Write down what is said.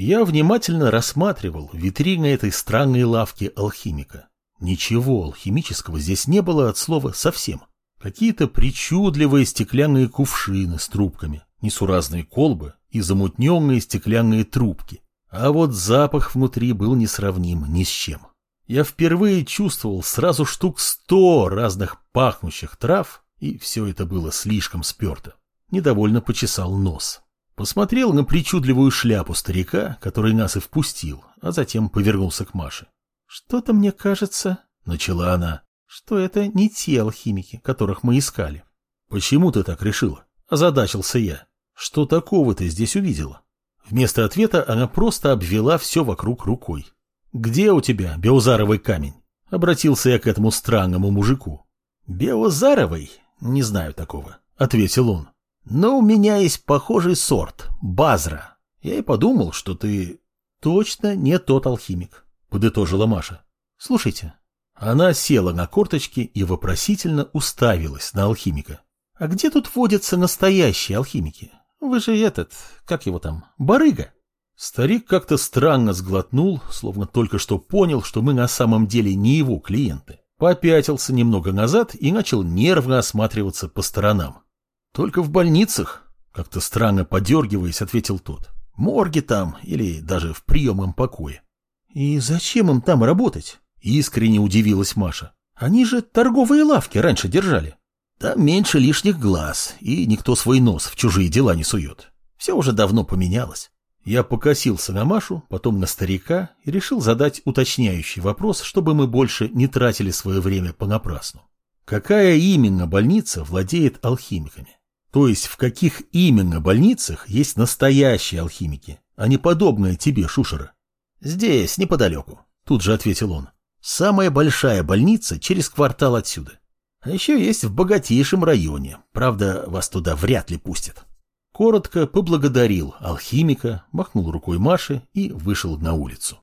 Я внимательно рассматривал витрины этой странной лавки алхимика. Ничего алхимического здесь не было от слова совсем. Какие-то причудливые стеклянные кувшины с трубками, несуразные колбы и замутненные стеклянные трубки. А вот запах внутри был несравним ни с чем. Я впервые чувствовал сразу штук сто разных пахнущих трав, и все это было слишком сперто. Недовольно почесал нос. Посмотрел на причудливую шляпу старика, который нас и впустил, а затем повернулся к Маше. «Что-то мне кажется...» — начала она что это не те алхимики, которых мы искали. Почему ты так решила? Озадачился я. Что такого ты здесь увидела? Вместо ответа она просто обвела все вокруг рукой. «Где у тебя Беозаровый камень?» Обратился я к этому странному мужику. «Беозаровый? Не знаю такого», — ответил он. «Но у меня есть похожий сорт — базра. Я и подумал, что ты точно не тот алхимик», — подытожила Маша. «Слушайте, она села на корточки и вопросительно уставилась на алхимика. «А где тут водятся настоящие алхимики? Вы же этот, как его там, барыга?» Старик как-то странно сглотнул, словно только что понял, что мы на самом деле не его клиенты. Попятился немного назад и начал нервно осматриваться по сторонам. «Только в больницах?» — как-то странно подергиваясь, ответил тот. «Морги там или даже в приемном покое». «И зачем им там работать?» Искренне удивилась Маша. Они же торговые лавки раньше держали. Там меньше лишних глаз, и никто свой нос в чужие дела не сует. Все уже давно поменялось. Я покосился на Машу, потом на старика и решил задать уточняющий вопрос, чтобы мы больше не тратили свое время понапрасну. Какая именно больница владеет алхимиками? То есть в каких именно больницах есть настоящие алхимики, а не подобные тебе, Шушера? Здесь, неподалеку, тут же ответил он. Самая большая больница через квартал отсюда. А еще есть в богатейшем районе. Правда, вас туда вряд ли пустят. Коротко поблагодарил алхимика, махнул рукой Маше и вышел на улицу.